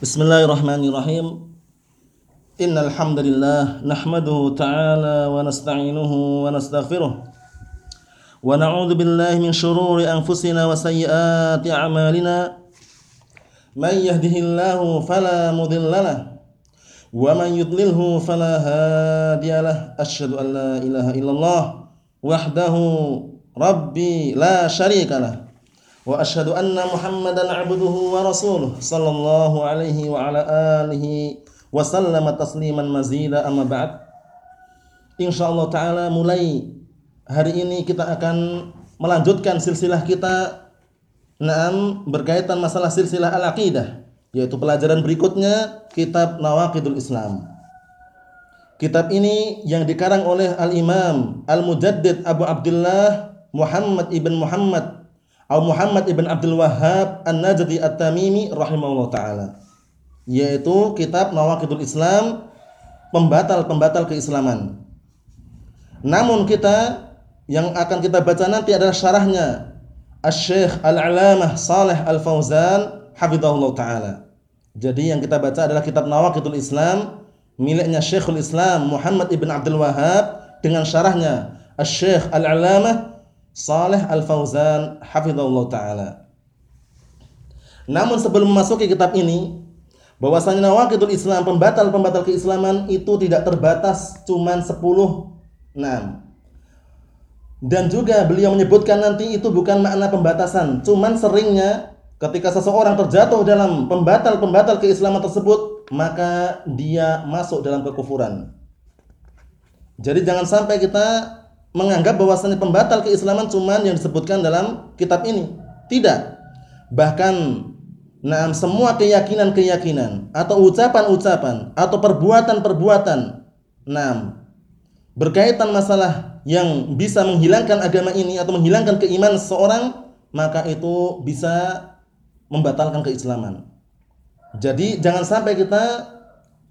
Bismillahirrahmanirrahim. Innal hamdalillah nahmaduhu ta'ala wa nasta'inuhu wa nastaghfiruh. Wa na'udzu billahi min shururi anfusina wa sayyiati a'malina. Man yahdihillahu fala mudilla lahu wa man yudlilhu fala hadiya lahu. Asyhadu an la ilaha illallah wahdahu rabbi la syarika lahu wa anna Muhammadan 'abduhu wa rasuluh sallallahu alaihi wa ala alihi wa sallama tasliman mazida amma ba'd. Insyaallah taala mulai hari ini kita akan melanjutkan silsilah kita Naam berkaitan masalah silsilah al-aqidah yaitu pelajaran berikutnya kitab Nawaqidul Islam. Kitab ini yang dikarang oleh Al-Imam Al-Mujaddid Abu Abdullah Muhammad ibn Muhammad Al Muhammad ibn Abdul Wahhab An-Najdi At-Tamimi rahimahullah taala yaitu kitab Nawaqidul Islam pembatal-pembatal keislaman. Namun kita yang akan kita baca nanti adalah syarahnya Asy-Syaikh Al-Alamah Saleh Al-Fauzan hafizahullah taala. Jadi yang kita baca adalah kitab Nawaqidul Islam miliknya Syekhul Islam Muhammad ibn Abdul Wahhab dengan syarahnya Asy-Syaikh Al-Alamah Saleh Al-Fauzan hafizahullah taala. Namun sebelum memasuki kitab ini, bahwasanya nawaqidul Islam, pembatal-pembatal keislaman itu tidak terbatas cuman 10 enam. Dan juga beliau menyebutkan nanti itu bukan makna pembatasan, cuman seringnya ketika seseorang terjatuh dalam pembatal-pembatal keislaman tersebut, maka dia masuk dalam kekufuran. Jadi jangan sampai kita menganggap bahwasanya pembatal keislaman cuman yang disebutkan dalam kitab ini. Tidak. Bahkan nah semua keyakinan-keyakinan atau ucapan-ucapan atau perbuatan-perbuatan nah berkaitan masalah yang bisa menghilangkan agama ini atau menghilangkan keimanan seseorang maka itu bisa membatalkan keislaman. Jadi jangan sampai kita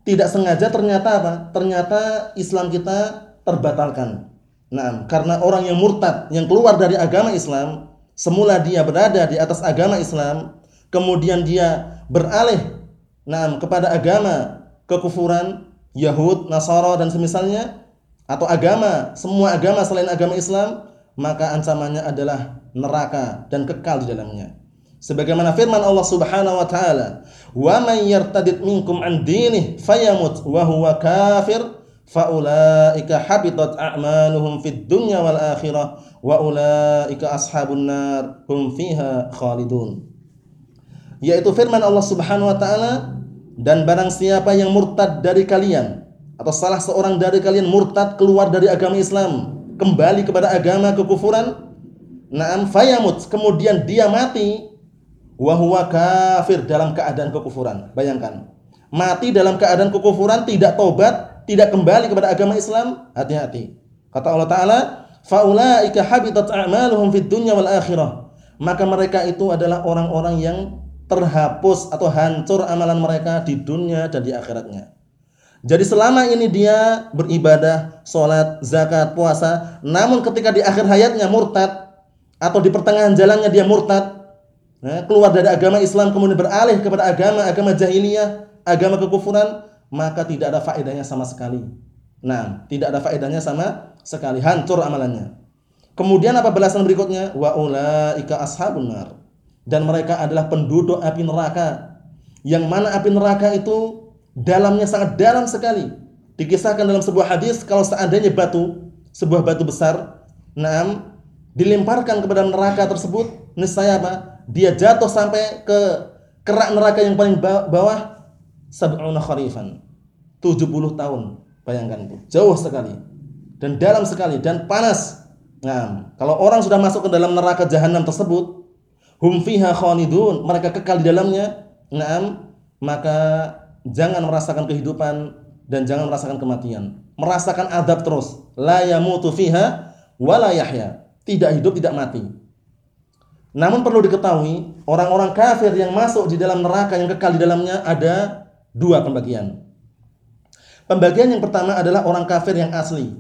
tidak sengaja ternyata apa? Ternyata Islam kita terbatalkan. Nah, karena orang yang murtad, yang keluar dari agama Islam, semula dia berada di atas agama Islam, kemudian dia beralih nah, kepada agama kekufuran, Yahud, Nasara dan semisalnya atau agama, semua agama selain agama Islam, maka ancamannya adalah neraka dan kekal di dalamnya. Sebagaimana firman Allah Subhanahu wa taala, "Wa may yartadid minkum an dinih fayamut wa huwa kafir faulaika habitat a'maluhum fid dunya wal akhirah wa ulaika ashabun nar hum fiha khalidun. Yaitu firman Allah Subhanahu wa taala dan barang siapa yang murtad dari kalian atau salah seorang dari kalian murtad keluar dari agama Islam kembali kepada agama kekufuran na'am fayamut kemudian dia mati wa huwa kafir dalam keadaan kekufuran. Bayangkan mati dalam keadaan kekufuran tidak tobat tidak kembali kepada agama Islam, hati-hati. Kata Allah Taala, faulaika habitat a'maluhum fid dunya wal akhirah. Maka mereka itu adalah orang-orang yang terhapus atau hancur amalan mereka di dunia dan di akhiratnya. Jadi selama ini dia beribadah, sholat, zakat, puasa, namun ketika di akhir hayatnya murtad atau di pertengahan jalannya dia murtad, ya, keluar dari agama Islam kemudian beralih kepada agama agama jahiliyah, agama kekufuran, maka tidak ada faedahnya sama sekali. Nah, tidak ada faedahnya sama sekali, hancur amalannya. Kemudian apa balasan berikutnya? Wa ulaika ashabun nar. Dan mereka adalah penduduk api neraka. Yang mana api neraka itu dalamnya sangat dalam sekali. Dikisahkan dalam sebuah hadis kalau seandainya batu, sebuah batu besar, naam, dilemparkan kepada neraka tersebut, niscaya apa? Dia jatuh sampai ke kerak neraka yang paling bawah sab'una kharifan. 70 tahun. Bayangkan itu. Jauh sekali. Dan dalam sekali dan panas. Nah, kalau orang sudah masuk ke dalam neraka jahanam tersebut, hum fiha mereka kekal di dalamnya. Naam, maka jangan merasakan kehidupan dan jangan merasakan kematian. Merasakan adab terus. La yamutu fiha wala yahya. Tidak hidup, tidak mati. Namun perlu diketahui, orang-orang kafir yang masuk di dalam neraka yang kekal di dalamnya ada Dua pembagian. Pembagian yang pertama adalah orang kafir yang asli.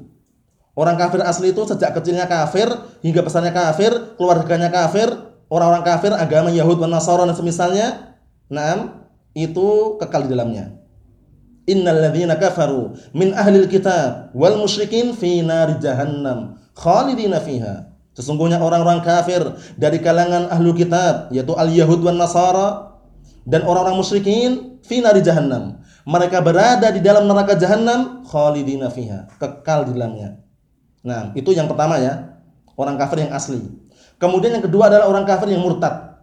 Orang kafir asli itu sejak kecilnya kafir hingga pesannya kafir, keluarganya kafir, orang-orang kafir agama Yahud Nasara dan semisalnya. Naam, itu kekal di dalamnya. Innal ladzina kafaru min ahlil kitab wal musyrikin fi nar jahannam khalidina fiha. Sesungguhnya orang-orang kafir dari kalangan ahlu kitab yaitu al-yahud wan nasara dan orang-orang musyrikin fi nar jahannam. Mereka berada di dalam neraka jahannam khalidina fiha, kekal di dalamnya. Nah, itu yang pertama ya. Orang kafir yang asli. Kemudian yang kedua adalah orang kafir yang murtad.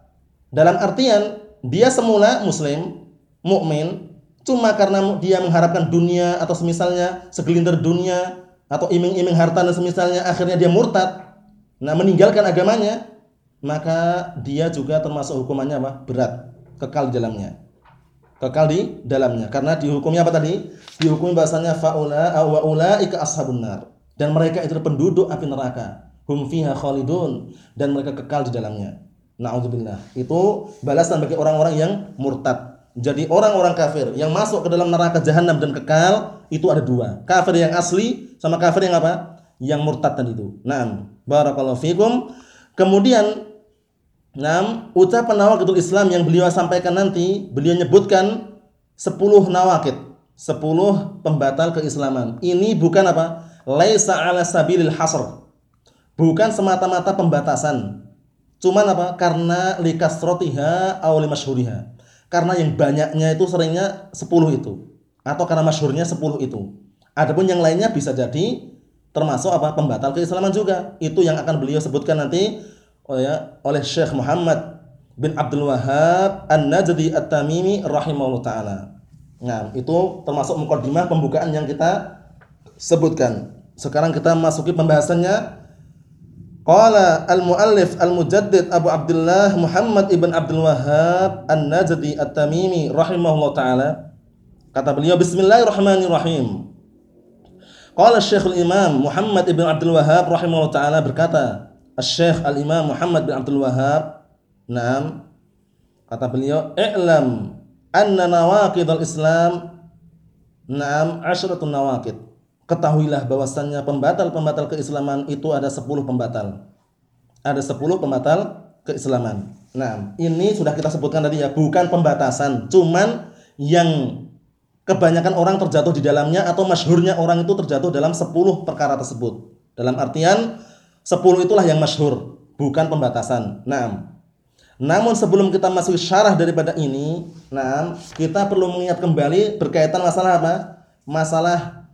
Dalam artian dia semula muslim, mukmin, cuma karena dia mengharapkan dunia atau semisalnya segelintir dunia atau iming-iming harta dan semisalnya akhirnya dia murtad. Nah, meninggalkan agamanya, maka dia juga termasuk hukumannya apa? Berat, kekal di dalamnya. Kekal di dalamnya karena dihukumnya apa tadi? Dihukumi bahasanya faula wa ulaika ashabun nar. Dan mereka itu penduduk api neraka. Hum fiha khalidun dan mereka kekal di dalamnya. Nauzubillah. Itu balasan bagi orang-orang yang murtad. Jadi orang-orang kafir yang masuk ke dalam neraka jahanam dan kekal itu ada dua. Kafir yang asli sama kafir yang apa? Yang murtad tadi itu. Naam. Barakallahu fikum. Kemudian Naam, ucapan nawaqidul Islam yang beliau sampaikan nanti, beliau nyebutkan 10 nawaqid, 10 pembatal keislaman. Ini bukan apa? Laisa ala sabilil hasr. Bukan semata-mata pembatasan. Cuman apa? Karena likasrotiha aw limasyhuriha karena yang banyaknya itu seringnya 10 itu atau karena masyhurnya 10 itu. Adapun yang lainnya bisa jadi termasuk apa pembatal keislaman juga. Itu yang akan beliau sebutkan nanti oleh Syekh Muhammad bin Abdul Wahab An-Najdi At-Tamimi rahimahullah taala. Nah, itu termasuk mukadimah pembukaan yang kita sebutkan. Sekarang kita masuki pembahasannya Qala al-muallif al-mujaddid Abu Abdullah Muhammad ibn Abdul Wahhab An-Najdi At-Tamimi rahimahullah taala kata beliau bismillahirrahmanirrahim Qala Syekh al-Imam Muhammad ibn Abdul Wahhab rahimahullah taala berkata Syekh al-Imam Muhammad bin Abdul Wahhab Naam kata beliau i'lam anna nawaqidul Islam Naam asyratun nawaqid ketahuilah bahwasannya pembatal-pembatal keislaman itu ada 10 pembatal. Ada 10 pembatal keislaman. Nah, ini sudah kita sebutkan tadi ya, bukan pembatasan, cuman yang kebanyakan orang terjatuh di dalamnya atau masyhurnya orang itu terjatuh dalam 10 perkara tersebut. Dalam artian 10 itulah yang masyhur, bukan pembatasan. Nah, namun sebelum kita masuk syarah daripada ini, nah, kita perlu mengingat kembali berkaitan masalah apa? Masalah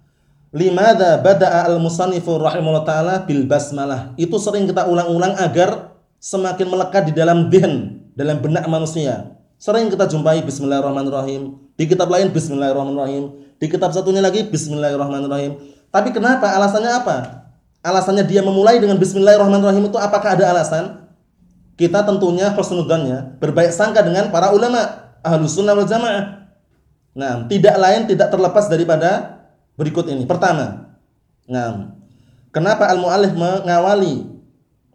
Limada bada'a al-musannifu rahimahullah taala bil basmalah. Itu sering kita ulang-ulang agar semakin melekat di dalam din, dalam benak manusia. Sering kita jumpai bismillahirrahmanirrahim. Di kitab lain bismillahirrahmanirrahim. Di kitab satunya lagi bismillahirrahmanirrahim. Tapi kenapa? Alasannya apa? Alasannya dia memulai dengan bismillahirrahmanirrahim itu apakah ada alasan? Kita tentunya husnudzannya berbaik sangka dengan para ulama ahlus sunnah wal jamaah. Nah, tidak lain tidak terlepas daripada berikut ini. Pertama, nah, kenapa al-muallif mengawali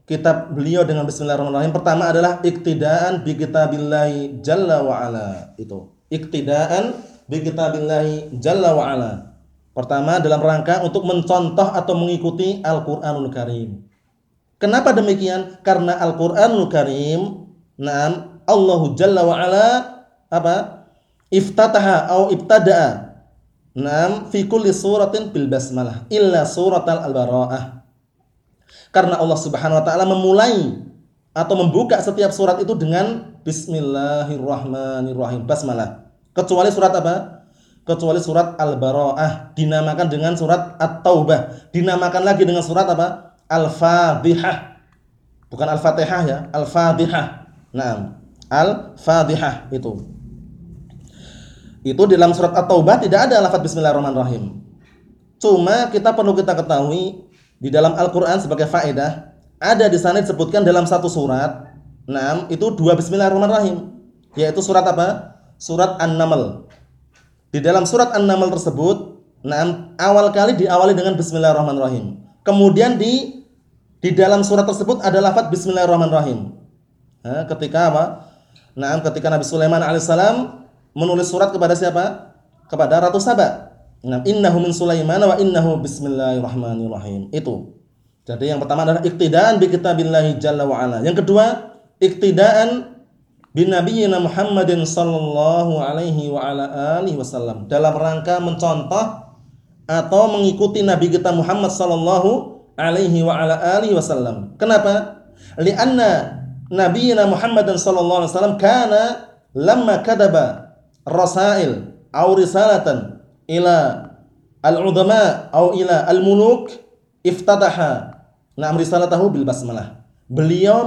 kitab beliau dengan bismillahirrahmanirrahim? Pertama adalah iktidaan bi kitabillahi jalla wa ala. Itu. Iktidaan bi kitabillahi jalla wa ala. Pertama dalam rangka untuk mencontoh atau mengikuti Al-Qur'anul Karim. Kenapa demikian? Karena Al-Qur'anul Karim, nah, Allahu Jalla wa ala apa? Iftataha atau ibtada'a Naam fi kulli suratin bil basmalah illa surat al-bara'ah. Karena Allah Subhanahu wa taala memulai atau membuka setiap surat itu dengan bismillahirrahmanirrahim basmalah. Kecuali surat apa? Kecuali surat al-bara'ah dinamakan dengan surat at-taubah, dinamakan lagi dengan surat apa? Al-Fatihah. Bukan Al-Fatihah ya, Al-Fatihah. Naam. Al-Fatihah itu. Itu di dalam surat At-Taubah tidak ada lafaz bismillahirrahmanirrahim. Cuma kita perlu kita ketahui di dalam Al-Qur'an sebagai faedah ada di sana disebutkan dalam satu surat. Nah, itu dua bismillahirrahmanirrahim. Yaitu surat apa? Surat An-Naml. Di dalam surat An-Naml tersebut, awal kali diawali dengan bismillahirrahmanirrahim. Kemudian di di dalam surat tersebut ada lafaz bismillahirrahmanirrahim. Ketika apa? Nah, ketika Nabi Sulaiman alaihissalam menulis surat kepada siapa? Kepada Ratu Saba. Nah, innahu min Sulaiman wa innahu bismillahirrahmanirrahim. Itu. Jadi yang pertama adalah iktidaan bi kitabillahi jalla wa ala. Yang kedua, iktidaan bin nabiyyina Muhammadin sallallahu alaihi wa ala alihi wasallam dalam rangka mencontoh atau mengikuti nabi kita Muhammad sallallahu alaihi wa ala alihi wasallam. Kenapa? Lianna nabiyyina Muhammadin sallallahu alaihi wasallam kana lamma kadaba rasail aw risalatan ila al-udama aw ila al-muluk iftataha na'am risalatahu bil basmalah. Beliau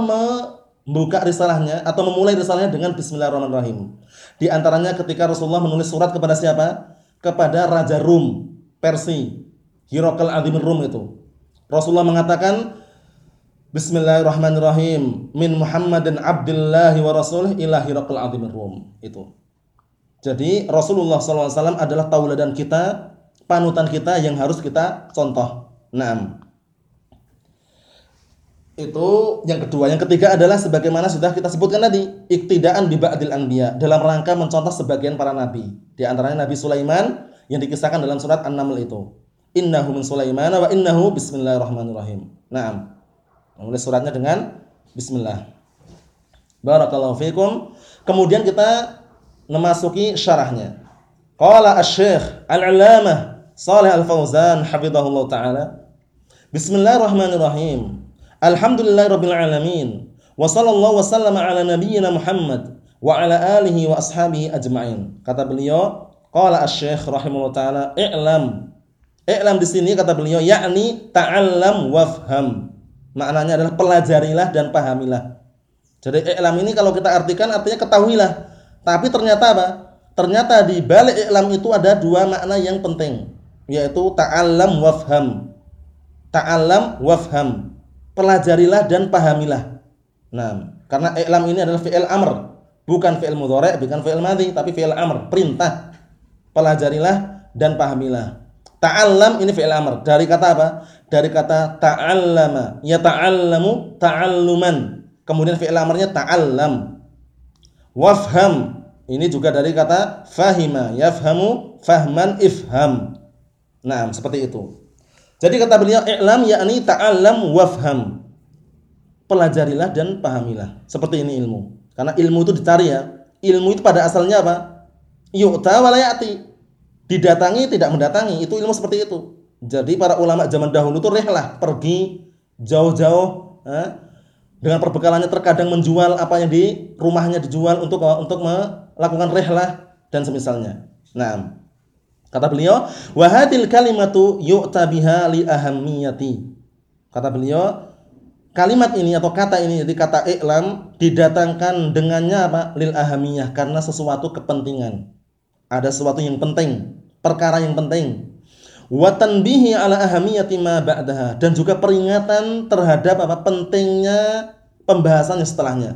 membuka risalahnya atau memulai risalahnya dengan bismillahirrahmanirrahim. Di antaranya ketika Rasulullah menulis surat kepada siapa? Kepada Raja Rum, Persi, Hirokal Adim Rum itu. Rasulullah mengatakan Bismillahirrahmanirrahim min Muhammadin abdillahi wa rasulih ila Hirokal Adim Rum itu. Jadi Rasulullah SAW adalah tauladan kita, panutan kita yang harus kita contoh. Naam itu yang kedua. Yang ketiga adalah sebagaimana sudah kita sebutkan tadi, iktidaan bi ba'dil anbiya dalam rangka mencontoh sebagian para nabi. Di antaranya Nabi Sulaiman yang dikisahkan dalam surat An-Naml itu. Innahu min Sulaiman wa innahu bismillahirrahmanirrahim. Naam. Menulis suratnya dengan bismillah. Barakallahu fikum. Kemudian kita memasuki syarahnya. Qala Asy-Syaikh Al-'Allamah Shalih Al-Fauzan hafizahullah taala. Bismillahirrahmanirrahim. Alhamdulillahirabbil alamin. Wa sallallahu wasallama ala nabiyyina Muhammad wa ala alihi wa ashabihi ajma'in. Kata beliau, qala asy-syekh rahimahullah taala, i'lam. I'lam di sini kata beliau yakni ta'allam wafham. Maknanya adalah pelajarilah dan pahamilah. Jadi i'lam ini kalau kita artikan artinya ketahuilah. Tapi ternyata apa? Ternyata di balik i'lam itu ada dua makna yang penting, yaitu ta'allam wafham. Ta'allam wafham pelajarilah dan pahamilah. Nah, karena i'lam ini adalah fi'il amr, bukan fi'il mudhari', bukan fi'il madhi, tapi fi'il amr, perintah. Pelajarilah dan pahamilah. Ta'allam ini fi'il amr. Dari kata apa? Dari kata ta'allama. Ya ta'allamu ta'alluman. Kemudian fi'il amrnya ta'allam. Wafham. Ini juga dari kata fahima. Yafhamu fahman ifham. Nah, seperti itu. Jadi kata beliau i'lam yakni ta'allam wafham. Pelajarilah dan pahamilah. Seperti ini ilmu. Karena ilmu itu dicari ya. Ilmu itu pada asalnya apa? Yu'ta walayati. Didatangi tidak mendatangi. Itu ilmu seperti itu. Jadi para ulama zaman dahulu itu rehlah pergi jauh-jauh eh, dengan perbekalannya terkadang menjual apa yang di rumahnya dijual untuk untuk melakukan rehlah dan semisalnya. Nah, Kata beliau, "Wa hadil kalimatu yu'ta biha li ahammiyati." Kata beliau, kalimat ini atau kata ini jadi kata i'lam didatangkan dengannya apa? lil ahamiyah karena sesuatu kepentingan. Ada sesuatu yang penting, perkara yang penting. Wa tanbihi ala ahamiyati ma ba'daha dan juga peringatan terhadap apa pentingnya pembahasan yang setelahnya.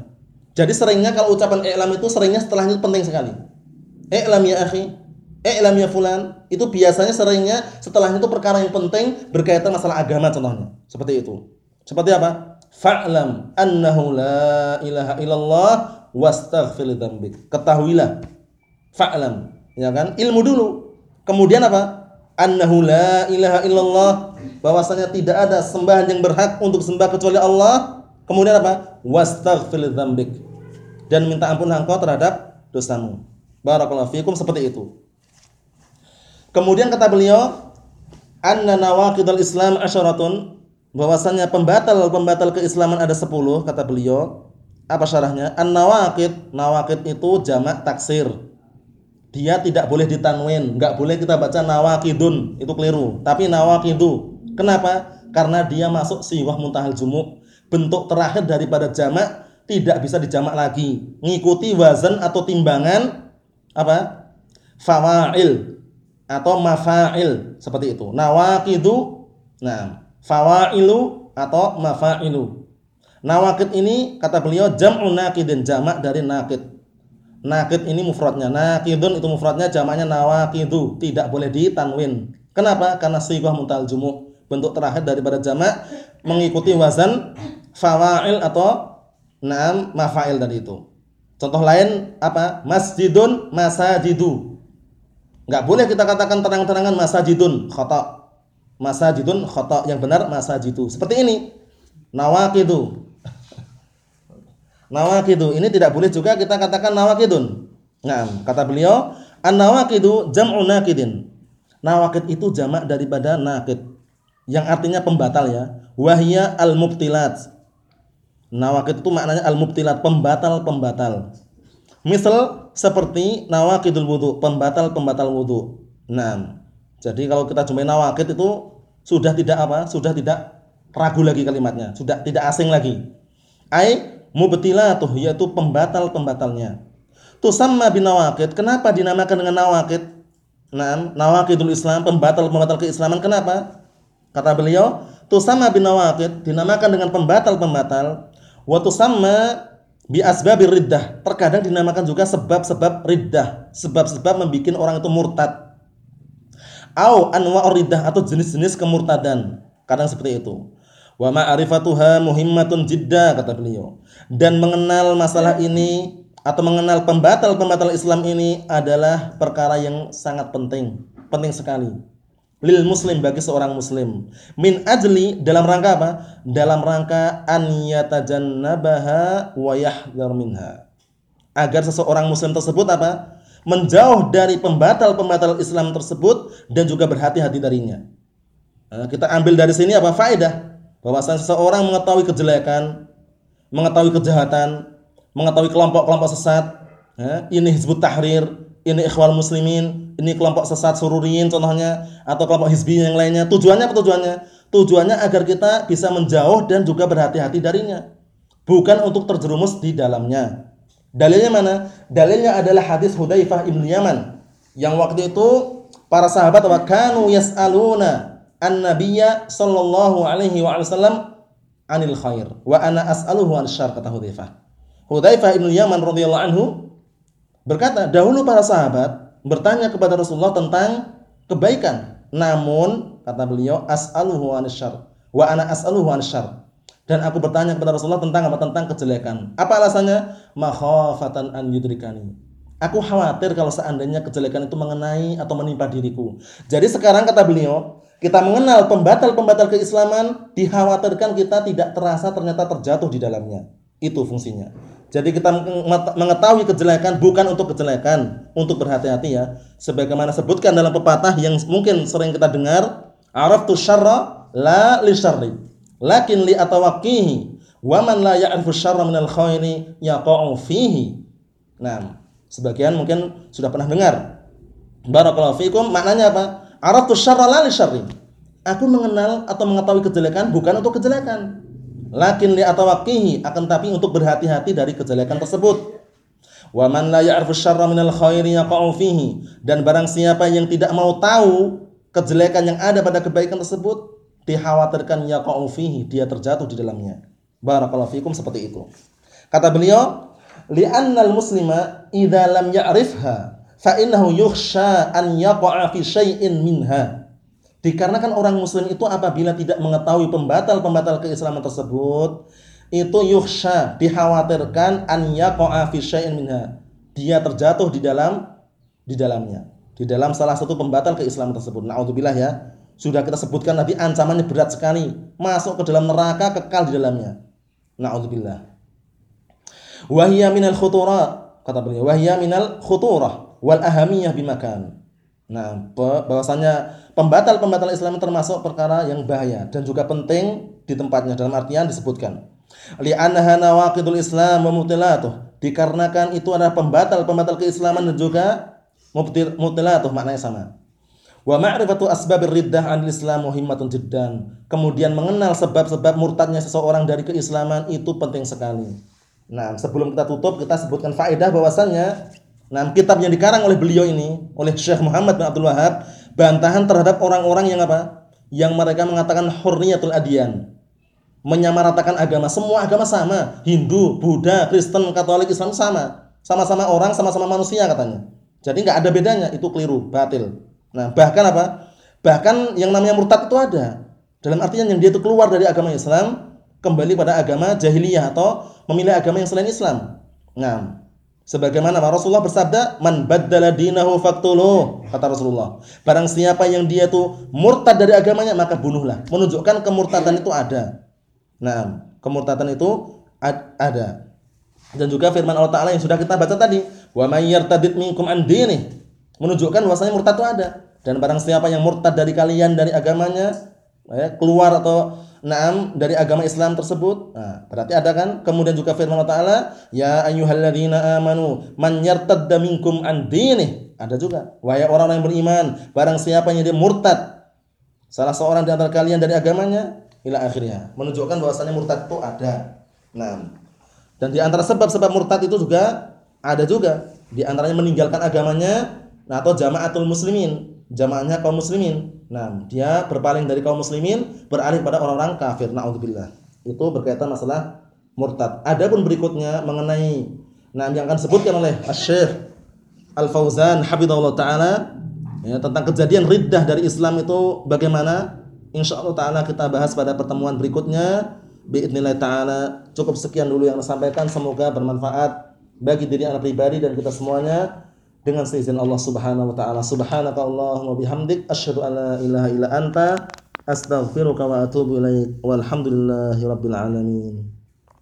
Jadi seringnya kalau ucapan i'lam itu seringnya setelahnya penting sekali. I'lam ya akhi, i'lam ya fulan itu biasanya seringnya setelahnya itu perkara yang penting berkaitan masalah agama contohnya. Seperti itu. Seperti apa? Fa'lam annahu la ilaha illallah wastaghfir dzambik ketahuilah. Fa'lam. Ya kan? Ilmu dulu. Kemudian apa? Annahu la ilaha illallah. Bahwasanya tidak ada sembahan yang berhak untuk sembah kecuali Allah. Kemudian apa? Wastaghfir dzambik dan minta ampun engkau terhadap dosamu. Barakallahu fikum. Seperti itu Kemudian kata beliau, anna nawaqidul Islam asyaratun, bahwasanya pembatal-pembatal keislaman ada 10 kata beliau. Apa syarahnya? An-nawaqid, nawaqid itu jamak taksir. Dia tidak boleh ditanwin, enggak boleh kita baca nawaqidun, itu keliru. Tapi nawaqidu. Kenapa? Karena dia masuk siwah muntahal jumuk. Bentuk terakhir daripada jamak tidak bisa dijamak lagi. Ngikuti wazan atau timbangan apa? Fawail atau mafa'il seperti itu. Nawaqidu nah, fawailu atau mafa'ilu. Nawaqid ini kata beliau jam'un naqidin jamak dari naqid. Naqid ini mufradnya, naqidun itu mufradnya jamaknya nawaqidu, tidak boleh ditanwin. Kenapa? Karena sighah muntal jumu, bentuk terakhir daripada jamak mengikuti wazan fawail atau nam mafa'il tadi itu. Contoh lain apa? Masjidun masajidu. Enggak boleh kita katakan terang-terangan masajidun khata. Masajidun khata yang benar masajidu. Seperti ini. Nawaqidu. Nawakidu ini tidak boleh juga kita katakan nawakidun. Nah, kata beliau, an-nawakidu jam'u nakidin. Nawakid itu jamak daripada nakid yang artinya pembatal ya. Wahya al-mubtilat. Nawakid itu maknanya al-mubtilat, pembatal-pembatal. Misal seperti nawakidul wudu, pembatal-pembatal wudu. Nah, jadi kalau kita jumpai nawakid itu sudah tidak apa? Sudah tidak ragu lagi kalimatnya, sudah tidak asing lagi. Ai mubtilatuh yaitu pembatal-pembatalnya. Tusamma binawakid. Kenapa dinamakan dengan nawakid? Nah, nawakidul Islam, pembatal-pembatal keislaman. Kenapa? Kata beliau, tusamma binawakid dinamakan dengan pembatal-pembatal Wa tusamma bi asbabir riddah. Terkadang dinamakan juga sebab-sebab riddah, sebab-sebab membuat orang itu murtad. Au anwa'ur riddah atau jenis-jenis kemurtadan. Kadang seperti itu. Wa ma'rifatuha muhimmatun jidda kata beliau. Dan mengenal masalah ini atau mengenal pembatal-pembatal Islam ini adalah perkara yang sangat penting, penting sekali lil muslim bagi seorang muslim. Min ajli dalam rangka apa? Dalam rangka an yatajannabaha wa yahdhar minha. Agar seseorang muslim tersebut apa? Menjauh dari pembatal-pembatal Islam tersebut dan juga berhati-hati darinya. Nah, kita ambil dari sini apa? Faedah. Bahwasanya seseorang mengetahui kejelekan mengetahui kejahatan mengetahui kelompok-kelompok sesat ya, ini hizbut tahrir ini ikhwal muslimin, ini kelompok sesat sururin contohnya atau kelompok hizbi yang lainnya. Tujuannya apa tujuannya? Tujuannya agar kita bisa menjauh dan juga berhati-hati darinya. Bukan untuk terjerumus di dalamnya. Dalilnya mana? Dalilnya adalah hadis Hudzaifah bin Yaman yang waktu itu para sahabat wa kanu yas'aluna an-nabiyya sallallahu alaihi wasallam anil khair wa ana as'aluhu an syarr kata Hudzaifah. Hudzaifah bin Yaman radhiyallahu anhu Berkata, dahulu para sahabat bertanya kepada Rasulullah tentang kebaikan. Namun, kata beliau, as'aluhu anisyar. Wa ana as'aluhu. Dan aku bertanya kepada Rasulullah tentang apa? Tentang kejelekan. Apa alasannya? Makhafatan an yudrikani. Aku khawatir kalau seandainya kejelekan itu mengenai atau menimpa diriku. Jadi sekarang kata beliau, kita mengenal pembatal-pembatal keislaman, dikhawatirkan kita tidak terasa ternyata terjatuh di dalamnya. Itu fungsinya. Jadi kita mengetahui kejelekan bukan untuk kejelekan, untuk berhati-hati ya. Sebagaimana sebutkan dalam pepatah yang mungkin sering kita dengar, araftu syarra la li syarri, lakin li atawaqqihi, wa man la ya'rifu syarra minal khairi yaqa'u fihi. Nah, sebagian mungkin sudah pernah dengar. Barakallahu fikum, maknanya apa? Araftu syarra la li syarri. Aku mengenal atau mengetahui kejelekan bukan untuk kejelekan lakin li atawaqihi akan tapi untuk berhati-hati dari kejelekan tersebut. Wa man la ya'rifu syarra minal khairi yaqa'u fihi dan barang siapa yang tidak mau tahu kejelekan yang ada pada kebaikan tersebut dikhawatirkan yaqa'u fihi dia terjatuh di dalamnya. Barakallahu fikum seperti itu. Kata beliau, li'annal muslima idza lam ya'rifha fa innahu yukhsha an yaqa'a fi syai'in minha Dikarenakan orang muslim itu apabila tidak mengetahui pembatal-pembatal keislaman tersebut, itu yuhsha, dikhawatirkan an yaqa'a fi syai'in minha. Dia terjatuh di dalam di dalamnya. Di dalam salah satu pembatal keislaman tersebut. Nauzubillah ya. Sudah kita sebutkan tadi ancamannya berat sekali. Masuk ke dalam neraka kekal di dalamnya. Nauzubillah. Wahiyya minal khuturah kata beliau. Wahiyya minal khuturah wal ahamiyah bimakan. Nah, bahwasanya pembatal-pembatal Islam termasuk perkara yang bahaya dan juga penting di tempatnya dalam artian disebutkan. Li'annaha nawaqidul Islam wa mubtilatuh. Dikarenakan itu adalah pembatal-pembatal keislaman dan juga mubtilatuh maknanya sama. Wa ma'rifatu asbabir riddah anil Islam muhimmatun jiddan. Kemudian mengenal sebab-sebab murtadnya seseorang dari keislaman itu penting sekali. Nah, sebelum kita tutup kita sebutkan faedah bahwasannya nah kitab yang dikarang oleh beliau ini oleh Syekh Muhammad bin Abdul Wahab bantahan terhadap orang-orang yang apa? Yang mereka mengatakan hurriyatul adiyan. Menyamaratakan agama, semua agama sama. Hindu, Buddha, Kristen, Katolik, Islam sama. Sama-sama orang, sama-sama manusia katanya. Jadi nggak ada bedanya, itu keliru, batil. Nah, bahkan apa? Bahkan yang namanya murtad itu ada. Dalam artian yang dia itu keluar dari agama Islam, kembali pada agama jahiliyah atau memilih agama yang selain Islam. Nah, Sebagaimana Rasulullah bersabda, "Man baddala dinahu faqtuluh," kata Rasulullah. Barang siapa yang dia itu murtad dari agamanya, maka bunuhlah. Menunjukkan kemurtadan itu ada. Nah, kemurtadan itu ada. Dan juga firman Allah Taala yang sudah kita baca tadi, wa may yartadid minkum an dinih, menunjukkan bahwasanya murtad itu ada. Dan barang siapa yang murtad dari kalian dari agamanya, ya, keluar atau naam dari agama Islam tersebut. Nah, berarti ada kan? Kemudian juga firman Allah Taala, ya ayyuhalladzina amanu man yartadda minkum an dinih. Ada juga. Wahai orang-orang yang beriman, barang siapa yang dia murtad salah seorang di antara kalian dari agamanya ila akhirnya menunjukkan bahwasanya murtad itu ada. Nah, dan di antara sebab-sebab murtad itu juga ada juga di antaranya meninggalkan agamanya atau jamaatul muslimin, jamaahnya kaum muslimin. Nah, dia berpaling dari kaum muslimin beralih pada orang-orang kafir. Nauzubillah. Itu berkaitan masalah murtad. Adapun berikutnya mengenai nah yang akan disebutkan oleh Asy-Syaikh Al-Fauzan hafizahullah taala ya, tentang kejadian riddah dari Islam itu bagaimana? Insyaallah taala kita bahas pada pertemuan berikutnya. Biidznillah taala. Cukup sekian dulu yang saya sampaikan, semoga bermanfaat bagi diri anak pribadi dan kita semuanya dengan seizin Allah Subhanahu wa taala. Subhanaka Allahumma bihamdik asyhadu an la ilaha illa anta astaghfiruka wa atubu ilaik. Walhamdulillahirabbil alamin.